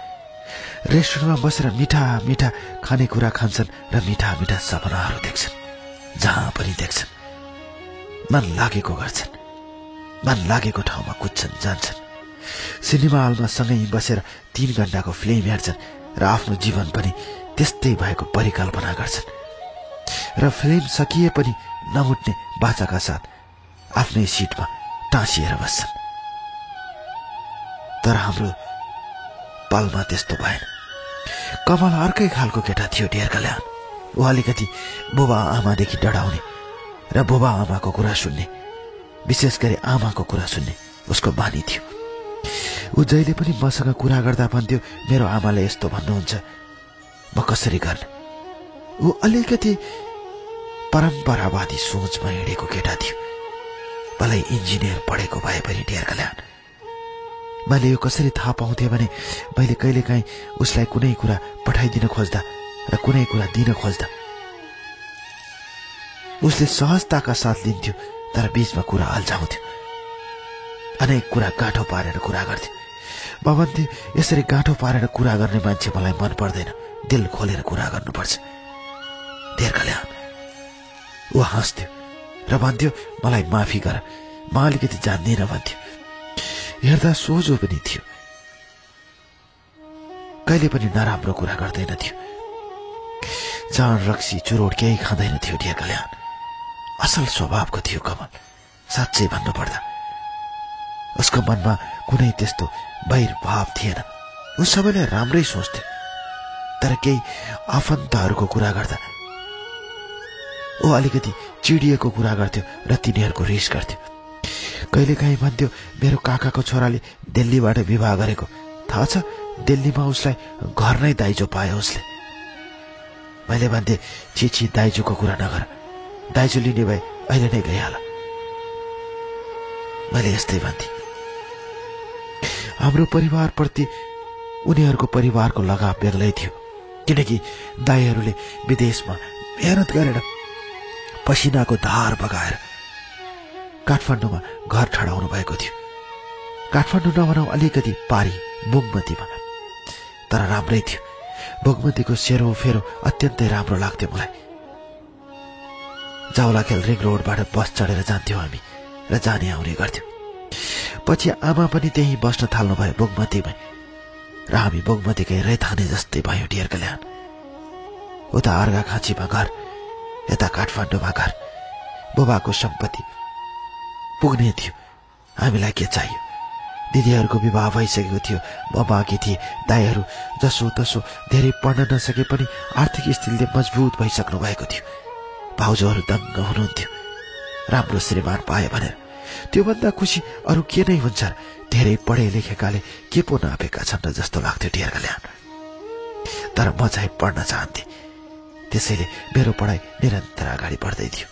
रेस्टुरेन्टमा बसेर मिठा मिठा खानेकुरा खान्छन् र मिठा मिठा सपनाहरू देख्छन्। जहाँ पनि देख्छन्। मन लागेको गर्छन्। मन लागेको ठाउँमा कुद्छन् जान्छन्। सिनेमा हलमा सँगै बसेर तीन घण्टाको फिल्म हेर्छन् र आफ्नो जीवन पनि त्यस्तै भएको परिकल्पना गर्छन्। र फिल्म सकिए पनि नउठ्ने बाचाका साथ आफ्नै सिटमा टाँसिएर बस्छन्। तर हाम्रो पलमा त्यस्तो भएन। कमल अर्कै खालको केटा थियो डेर कल्याण। ऊ अलिकति बुबा आमादेखि डढाउने र बुबा आमाको कुरा सुन्ने विशेष गरी आमाको कुरा सुन्ने उसको बानी थियो। ऊ जहिले पनि मसँग कुरा गर्दा भन्थ्यो मेरो आमाले यस्तो भन्नुहुन्छ। म कसरी गर्ने? ऊ अलिकति परम्परावादी सोचमा हिँडेको केटा थियो। भलै इन्जिनियर पढेको भए पनि डेर कल्याण मैले यो कसरी थाहा पाउँथे भने मैले कहिलेकाहीँ उसलाई कुनै कुरा पठाइदिन खोज्दा र कुनै कुरा दिन खोज्दा। उसले सहजताका साथ लिन्थ्यो तर बीचमा कुरा अल्झाउँथ्यो। अनेक कुरा गाँठो पारेर कुरा गर्थ्यो म भन्थे यसरी गाँठो पारेर कुरा गर्ने मान्छे मलाई मन पर्दैन। दिल खोलेर कुरा गर्नुपर्छ। ऊ हाँस्थ्यो र भन्थ्यो मलाई माफी गर। म अलिकति जान्दिनँ भन्थ्यो। हेर्दा सोझो पनि थियो। कहिले पनि नराम्रो कुरा गर्दैन थियो। जान रक्सी चुरोट केही खाँदैन थियो डियर कल्याण। असल स्वभावको थियो कमल। साँच्चै भन्नुपर्दा। उसको मनमा कुनै त्यस्तो भाव थिएन। ऊ सबैलाई राम्रै सोच्थ्यो। तर केही आफन्तहरूको कुरा गर्दा ऊ अलिकति चिडिएको कुरा गर्थ्यो र तिनीहरूको रिस गर्थ्यो। कहिलेकाहीँ भन्थ्यो मेरो काकाको छोराले दिल्लीबाट विवाह गरेको। थाहा छ दिल्लीमा उसलाई घर नै दाइजो पायो उसले। मैले भन्थे चिची दाइजोको कुरा नगर। दाइजो लिने भए अहिले नै गइहाल। मैले यस्तै भन्थे। हाम्रो परिवारप्रति उनीहरूको परिवारको लगाव बेग्लै थियो। किनकि दाईहरूले विदेशमा मेहनत गरेर पसिनाको धार बगाएर काठमाडौँमा घर ठडाउनु भएको थियो। काठमाडौँ नभनौँ अलिकति पारी बुगमतीमा। तर राम्रै थियो। बुगमतीको सेरो फेरो अत्यन्तै राम्रो लाग्थ्यो मलाई। जाउलाखेल रिङ रोडबाट बस चढेर जान्थ्यौँ हामी र जाने आउने गर्थ्यौँ। पछि आमा पनि त्यहीँ बस्न थाल्नुभयो बोगमतीमै। र हामी बोगमतीकै रेथाने जस्तै भयो डियर कल्याण। उता अर्घा खाँचीमा घर यता काठमाडौँमा घर बुबाको सम्पत्ति पुग्ने थियो। हामीलाई के चाहियो? दिदीहरूको विवाह भइसकेको थियो। म बाँकी थिए दाईहरू जसो तसो धेरै पढ्न नसके पनि आर्थिक स्थितिले मजबुत भइसक्नु भएको थियो। भाउजूहरू दङ्ग हुनुहुन्थ्यो। राम्रो श्रीमान पाए भनेर। त्योभन्दा खुसी अरू के नै हुन्छ धेरै पढे लेखेकाले के पो नापेका छन् र जस्तो लाग्थ्यो ढेर कल्याण। तर म चाहिँ पढ्न चाहन्थे। त्यसैले मेरो पढाइ निरन्तर अगाडि बढ्दै थियो।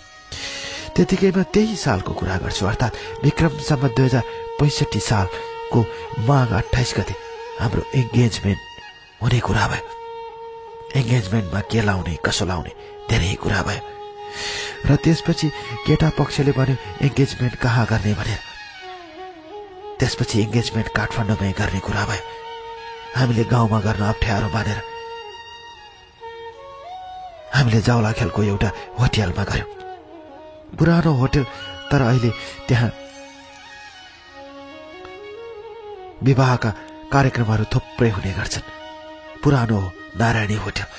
त्यतिकैमा त्यही सालको कुरा गर्छु अर्थात् विक्रमसम्म दुई हजार पैँसठी सालको माघ अठाइस गते हाम्रो इङ्गेजमेन्ट हुने कुरा भयो। इङ्गेजमेन्टमा के लाउने कसो लाउने धेरै कुरा भयो। र त्यसपछि केटा पक्षले भन्यो एङ्गेजमेन्ट कहाँ गर्ने? भनेर। त्यसपछि इङ्गेजमेन्ट काठमाडौँमै गर्ने कुरा भयो। हामीले गाउँमा गर्न अप्ठ्यारो मानेर हामीले जाउला खेलको एउटा होटेलमा गयौँ पुरानो होटेल तर अहिले त्यहाँ विवाहका कार्यक्रमहरू थुप्रै हुने गर्छन्। पुरानो नारायणी होटेल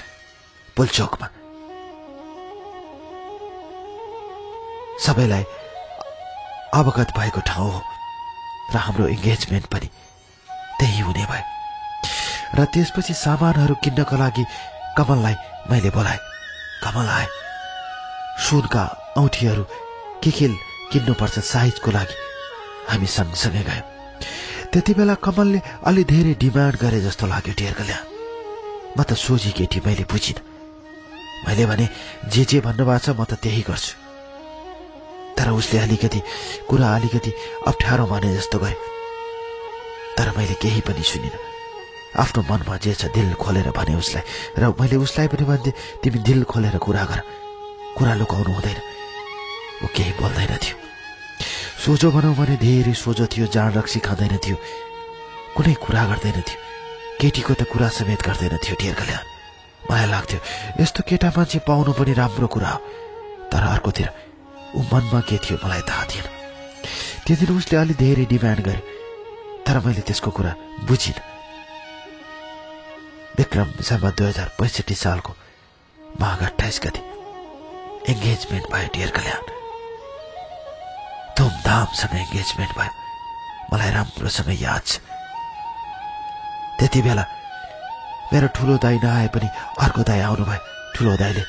पुलचोकमा। सबैलाई अवगत भएको ठाउँ हो र हाम्रो इङ्गेजमेन्ट पनि त्यही हुने भयो। र त्यसपछि सामानहरू किन्नको लागि कमललाई मैले बोलाएँ। कमल आए। सुनका औँठीहरू के के किन्नुपर्छ साइजको लागि हामी सँगसँगै गयौँ। त्यति बेला कमलले अलि धेरै डिमान्ड गरे जस्तो लाग्यो टेर कल्याण। म त सोझी केटी मैले बुझिनँ। मैले भने जे जे भन्नुभएको छ म त त्यही गर्छु। तर उसले अलिकति कुरा अलिकति अप्ठ्यारो माने जस्तो गरे। तर मैले केही पनि सुनिनँ। आफ्नो मनमा जे छ दिल खोलेर भने उसलाई र मैले उसलाई पनि भन्थे तिमी दिल खोलेर कुरा गर। कुरा लुकाउनु हुँदैन। ऊ केही बोल्दैन थियो। सोझो भनौँ भने धेरै सोझो थियो जाँड रक्सी खाँदैन थियो। कुनै कुरा गर्दैन थियो। केटीको त कुरा समेत गर्दैन थियो ढेर कल्याण। लाग्थ्यो। यस्तो केटा मान्छे पाउनु पनि राम्रो कुरा हो। तर अर्कोतिर ऊ मनमा के थियो मलाई थाहा थिएन। त्यो दिन उसले अलि धेरै डिमान्ड गरे तर मैले त्यसको कुरा बुझिनँ। विक्रम सम्म दुई हजार पैँसठी सालको माघ अठाइस गति इङ्गेजमेन्ट भयो डियर कल्याण। धुमधामसँग इङ्गेजमेन्ट भयो। मलाई राम्रोसँग याद छ। त्यति बेला मेरो ठुलो दाई नआए पनि अर्को दाई आउनुभयो। ठुलो दाईले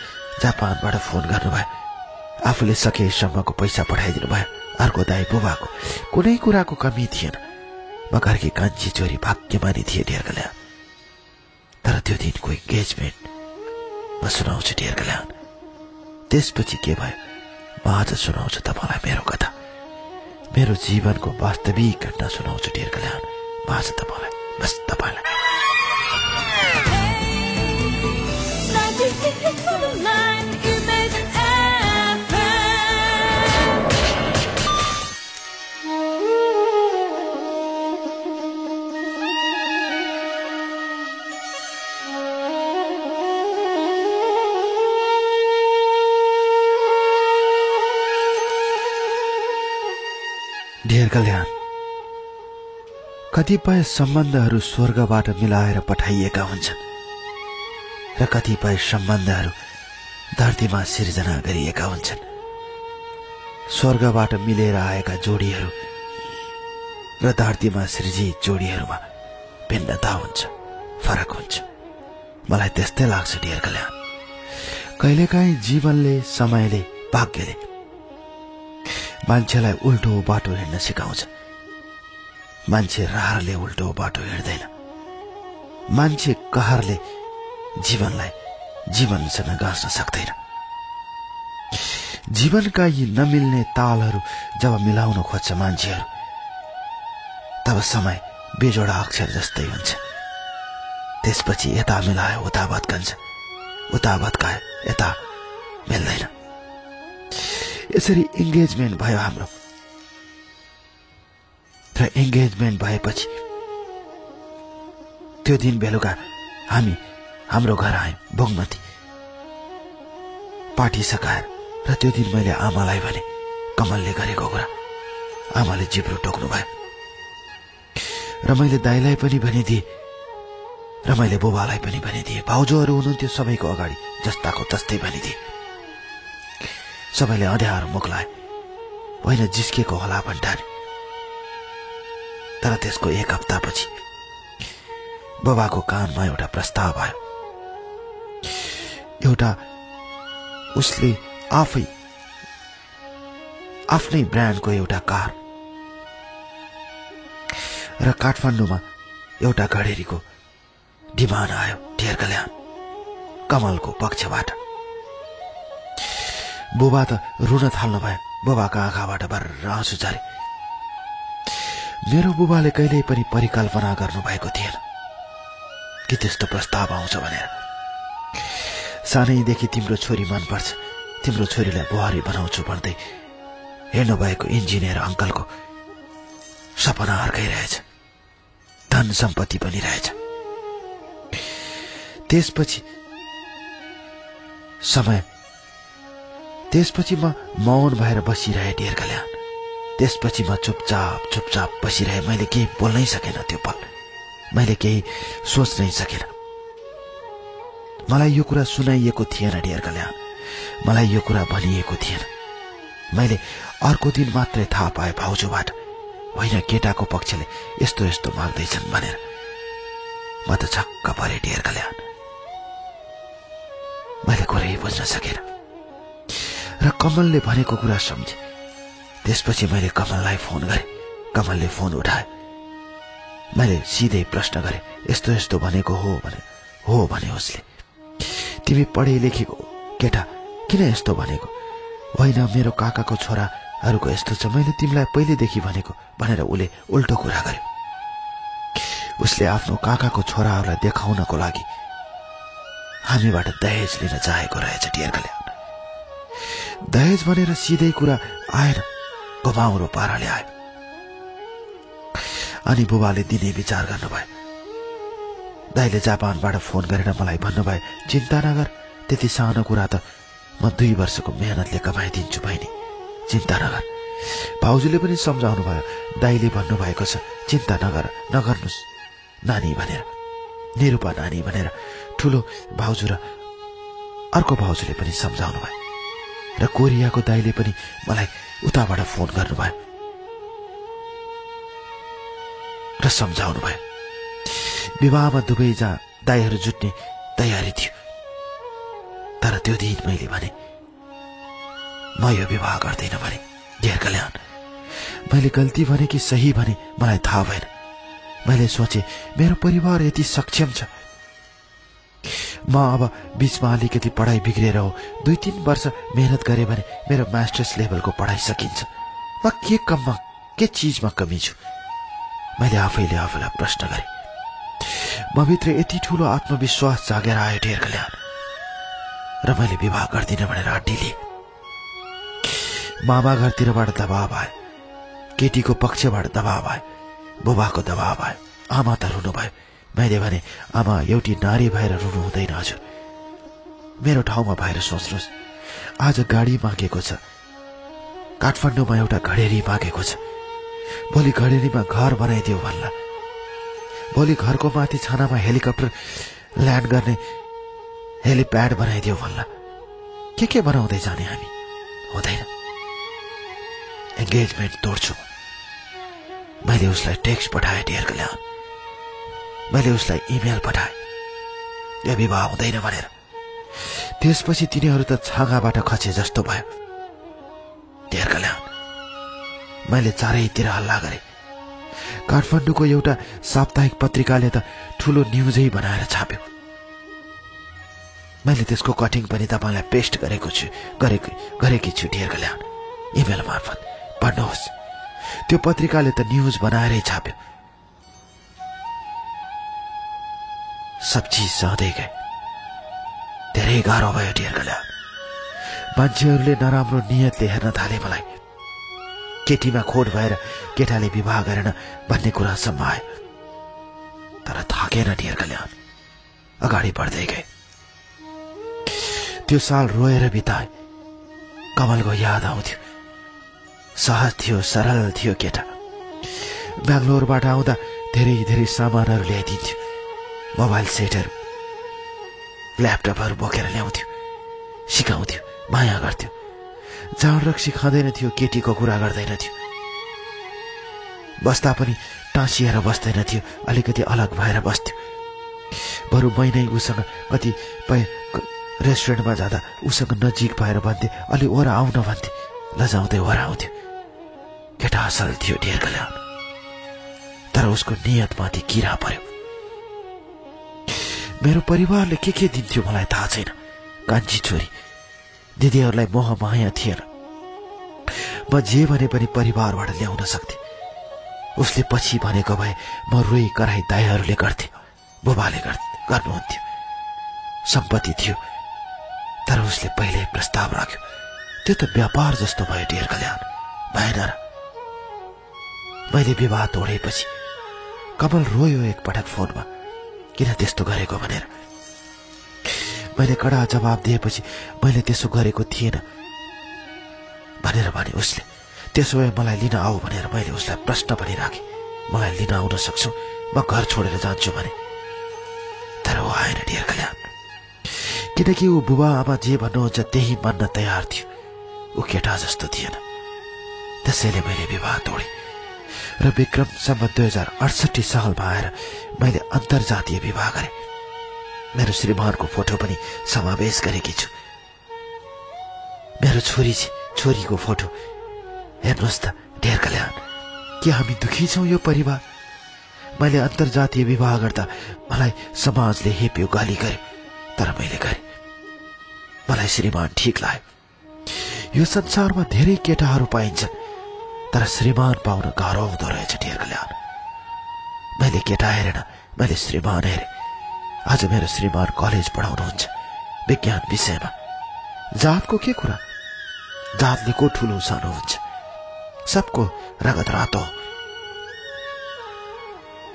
जापानबाट फोन गर्नुभयो। आफूले सकेसम्मको पैसा पठाइदिनु भयो। अर्को दाई बुबाको कुनै कुराको कमी थिएन। म घरकी कान्छी छोरी भाग्यमानी थिए कल्याण तर त्यो दिनको इङ्गेजमेन्ट म सुनाउँछु कल्याण त्यसपछि के भयो? म आज सुनाउँछु तपाईँलाई मेरो कथा। मेरो जीवनको वास्तविक घटना सुनाउँछु कल्याण म आज तपाईँलाई बस तपाईँलाई। कतिपय सम्बन्धहरू स्वर्गबाट मिलाएर पठाइएका हुन्छन् र कतिपय सम्बन्धहरू धरतीमा सिर्जना गरिएका हुन्छन्। स्वर्गबाट मिलेर आएका जोडीहरू र धरतीमा सृजित जोडीहरूमा भिन्नता हुन्छ फरक हुन्छ। मलाई त्यस्तै लाग्छ डियर कल्याण। कहिलेकाहीँ जीवनले समयले भाग्यले मान्छेलाई उल्टो बाटो हिँड्न सिकाउँछ। मान्छे रहरले उल्टो बाटो हिँड्दैन। मान्छे कहरले जीवनलाई जीवनसँग गाँच्न सक्दैन। जीवनका यी नमिल्ने तालहरू जब मिलाउन खोज्छ मान्छेहरू तब समय बेजोडा अक्षर जस्तै हुन्छ। त्यसपछि यता मिलायो उता भत्कन्छ। उता भत्कायो यता मिल्दैन। यसरी इङ्गेजमेन्ट भयो हाम्रो। र इङ्गेजमेन्ट भएपछि त्यो दिन बेलुका हामी हाम्रो घर आयौँ बगमती पार्टी सकाएर र त्यो दिन मैले आमालाई भने कमलले गरेको कुरा आमाले जिब्रो टोक्नु भयो र मैले दाईलाई पनि भनिदिएँ र मैले बुबालाई पनि भनिदिएँ भाउजूहरू हुनुहुन्थ्यो सबैको अगाडि जस्ताको तस्तै भनिदिएँ। सबैले अँध्यारो मुख लाए होइन जिस्केको होला भन्टाने तर त्यसको एक हप्तापछि बुबाको कानमा एउटा प्रस्ताव आयो। एउटा उसले आफै आफ्नै ब्रान्डको एउटा कार र काठमाडौँमा एउटा घडेरीको डिमान्ड आयो ढेर कल्याण कमलको पक्षबाट। बुबा त रुन थाल्नु भयो बुबाको आँखाबाट बर्र आँसु झरे। मेरो बुबाले कहिल्यै पनि परिकल्पना गर्नुभएको थिएन। कि त्यस्तो प्रस्ताव आउँछ भनेर। सानैदेखि तिम्रो छोरी मनपर्छ तिम्रो छोरीलाई बुहारी बनाउँछु भन्दै हेर्नुभएको इन्जिनियर अङ्कलको सपना अर्काइरहेछ धन सम्पत्ति पनि रहेछ। त्यसपछि समय। त्यसपछि म मौन भएर बसिरहे डेर कल्याण त्यसपछि म चुपचाप चुपचाप बसिरहे। मैले केही बोल्नै सकेन त्यो पल। मैले केही सोच्नै सकेन। मलाई यो कुरा सुनाइएको थिएन डेर कल्याण मलाई यो कुरा भनिएको थिएन। मैले अर्को दिन मात्रै थाहा पाएँ भाउजूबाट। होइन केटाको पक्षले यस्तो यस्तो माग्दैछन् भनेर। म त छक्क परे डेर कल्याण मैले कुरै बुझ्न सकेन। र कमलले भनेको कुरा सम्झे। त्यसपछि मैले कमललाई फोन गरेँ। कमलले फोन उठाए। मैले सिधै प्रश्न गरेँ यस्तो यस्तो भनेको हो भने हो भने उसले। तिमी पढे लेखेको केटा किन यस्तो भनेको? होइन मेरो काकाको छोराहरूको यस्तो छ। मैले तिमीलाई पहिलेदेखि भनेको भनेर उसले उल्टो कुरा गर्यो। उसले आफ्नो काकाको छोराहरूलाई देखाउनको लागि हामीबाट दहेज लिन चाहेको रहेछ डियर कल्याण। दहेज भनेर सिधै कुरा आएन। घुमाउरो पाराले आयो अनि बुबाले दिने विचार गर्नुभयो। दाइले जापानबाट फोन गरेर मलाई भन्नुभयो चिन्ता नगर त्यति सानो कुरा त म दुई वर्षको मेहनतले कमाइदिन्छु बहिनी। चिन्ता नगर भाउजूले पनि सम्झाउनु भयो। दाईले भन्नुभएको छ चिन्ता नगर नगर्नुहोस् नानी भनेर निरूपा नानी भनेर। ठुलो भाउजू र अर्को भाउजूले पनि सम्झाउनु भयो। र कोरियाको दाईले पनि मलाई उताबाट फोन गर्नुभयो र सम्झाउनु भयो विवाहमा दुवै जा दाईहरू जुट्ने तयारी थियो। तर त्यो दिन मैले भने म यो विवाह गर्दैन भने धेर कल्याण। मैले गल्ती भने कि सही भने मलाई थाहा भएन। मैले सोचे मेरो परिवार यति सक्षम छ। म अब बिचमा अलिकति पढाइ बिग्रेर हो। दुई तिन वर्ष मेहनत गरे भने मेरो मास्टर्स लेभलको पढाइ सकिन्छ। म के कममा के चिजमा कमी छु? मैले आफैले आफूलाई प्रश्न गरे। म भित्र यति ठुलो आत्मविश्वास जागेर आयो ढेर कल्याण। र मैले विवाह गर्दिनँ भनेर अड्डी लिएँ। मामा घरतिरबाट दबाव आयो। केटीको पक्षबाट दबाव आयो। बुबाको दबाव आयो। आमा त रुनु भयो मैले भने आमा एउटी नारी भएर रुनु हुँदैन हजुर। मेरो ठाउँमा भएर सोच्नुहोस्। आज गाडी मागेको छ। काठमाडौँमा एउटा घडेरी मागेको छ। भोलि घडेरीमा घर बनाइदियो भन्ला। भोलि घरको माथि छानामा हेलिकप्टर ल्यान्ड गर्ने हेलिप्याड बनाइदियो भन्ला। के के बनाउँदै जाने हामी? हुँदैन। एङ्गेजमेन्ट तोड्छु। मैले उसलाई टेक्स्ट पठाएँ डियर ल्याउन मैले उसलाई इमेल पठाएँ। यो विवाह हुँदैन भनेर। त्यसपछि तिनीहरू त छाँगाबाट खसे जस्तो भयो। डियर ल्याउन मैले चारैतिर हल्ला गरेँ। काठमाडौँको एउटा साप्ताहिक पत्रिकाले त ठुलो न्युजै बनाएर छाप्यो। मैले त्यसको कटिङ पनि तपाईँलाई पेस्ट गरेको छु गरेको गरेकी छु कल्याण इमेल मार्फत। पढ्नुहोस् त्यो पत्रिकाले त न्युज बनाएरै छाप्यो। सब चिज सहँदै गए। धेरै गाह्रो भयो डियर कल्याण मान्छेहरूले नराम्रो नियतले हेर्न थाले मलाई। केटीमा खोट भएर केटाले विवाह गरेन भन्ने कुरासम्म आयो। तर थाकेन डियर कल्याण अगाडि बढ्दै गए। त्यो साल रोएर बिताए। कमलको याद आउँथ्यो। सहज थियो सरल थियो केटा। बेङ्गलोरबाट आउँदा धेरै धेरै सामानहरू ल्याइदिन्थ्यो। मोबाइल सेटहरू ल्यापटपहरू बोकेर ल्याउँथ्यो सिकाउँथ्यो माया गर्थ्यो। जाँड रक्सी खाँदैन थियो केटीको कुरा गर्दैन थियो। बस्दा पनि टाँसिएर बस्दैन थियो अलिकति अलग भएर बस्थ्यो। बरु मै नै उसँग कतिपय रेस्टुरेन्टमा जाँदा उसँग नजिक भएर भन्थे अलि ओरा आउन भन्थे लजाउँदै ओरा आउँथ्यो। केटा असल थियो ढेर कल्याण तर उसको नियतमाथि किरा पर्यो। मेरो परिवारले के के दिन्थ्यो मलाई थाहा छैन। कान्छी छोरी दिदीहरूलाई मोह माया थिएन। म जे भने पनि परिवारबाट ल्याउन सक्थे। उसले पछि भनेको भए म रोई कराई दाईहरूले गर्थे बुबाले गर्नुहुन्थ्यो। सम्पत्ति थियो तर उसले पहिले प्रस्ताव राख्यो। त्यो त व्यापार जस्तो भयो डेर कल्याण। भएन र। मैले विवाह तोडेपछि कमल रोयो एकपटक फोनमा। किन त्यस्तो गरेको भनेर? मैले कडा जवाब दिएपछि मैले त्यसो गरेको थिएन भनेर भने उसले त्यसो भए मलाई लिन आऊ भनेर मैले उसलाई प्रश्न पनि राखेँ। मलाई लिन आउन सक्छु? म घर छोडेर जान्छु भने। तर ऊ आएन डियर कल्याण किनकि ऊ बुबा आमा जे भन्नुहुन्छ त्यही मान्न तयार थियो। ऊ केटा जस्तो थिएन। त्यसैले मैले विवाह तोडेँ। र विक्रमसम्म दुई हजार अडसठी सालमा आएर मैले अन्तर्जातीय विवाह गरेँ। मेरो श्रीमानको फोटो पनि समावेश गरेकी छु। मेरो छोरी छोरीको फोटो। हेर्नुहोस् त ढेर कल्याण के हामी दुखी छौँ यो परिवार? मैले अन्तर्जातीय विवाह गर्दा मलाई समाजले हेप्यो गाली गर्यो तर मैले गरेँ। मलाई श्रीमान ठिक लाग्यो। यो संसारमा धेरै केटाहरू पाइन्छन्। तर श्रीमान पाउन गाह्रो हुँदो रहेछ ढेर कल्याण मैले केटा हेरेन मैले श्रीमान हेरे। आज मेरो श्रीमान कलेज पढाउनुहुन्छ विज्ञान विषयमा। जातको के कुरा? जातले को ठुलो सानो हुन्छ? सबको रगत रातो।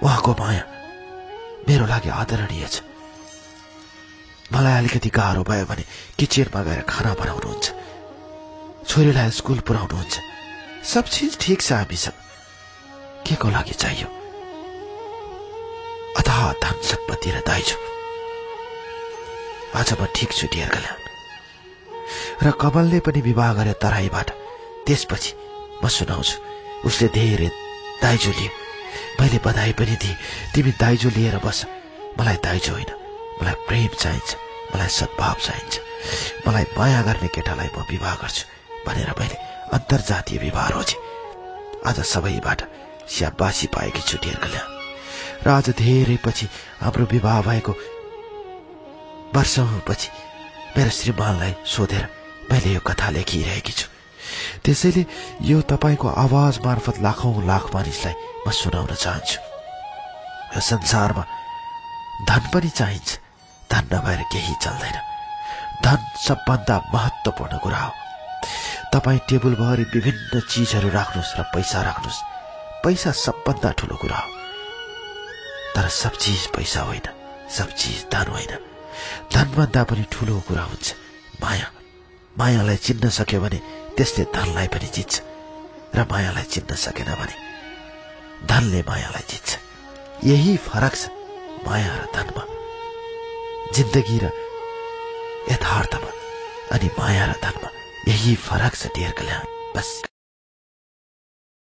उहाँको माया मेरो लागि आदरणीय छ। मलाई अलिकति गाह्रो भयो भने किचनमा गएर खाना बनाउनुहुन्छ। छोरीलाई स्कुल पुर्याउनुहुन्छ। सब चिज ठिक छ हामीसँग के को लागि चाहियो? अथवा धन सम्पत्ति र दाइजो। आज म ठिक छु डियर र कमलले पनि विवाह गरे तराईबाट। त्यसपछि म सुनाउँछु। उसले धेरै दाइजो लियो। मैले बधाई पनि दिएँ। तिमी दाइजो लिएर बस। मलाई दाइजो होइन। मलाई प्रेम चाहिन्छ। मलाई सद्भाव चाहिन्छ। मलाई माया गर्ने केटालाई म विवाह गर्छु भनेर मैले अन्तर्जातीय विवाह रोजे आज सबैबाट स्याबासी पाएकी छु डियर कल्याण। र आज धेरै पछि हाम्रो विवाह भएको वर्षौँपछि मेरो श्रीमानलाई सोधेर मैले यो कथा लेखिरहेकी छु। त्यसैले यो तपाईँको आवाज मार्फत लाखौं लाख मानिसलाई म सुनाउन चाहन्छु। यो संसारमा धन पनि चाहिन्छ धन नभएर केही चल्दैन। धन सबभन्दा महत्वपूर्ण कुरा हो। तपाईँ टेबलभरि विभिन्न चिजहरू राख्नुहोस् र पैसा राख्नुहोस्। पैसा सबभन्दा ठुलो कुरा हो। तर सब चिज पैसा होइन सब चिज धन होइन। धनभन्दा पनि ठुलो कुरा हुन्छ। माया। मायालाई चिन्न सक्यो भने त्यसले धनलाई पनि जित्छ। र मायालाई चिन्न सकेन भने धनले मायालाई जित्छ। यही फरक छ माया र धनमा। जिन्दगी र यथार्थमा अनि माया र धनमा। यही फरक से देर कल्याण बस।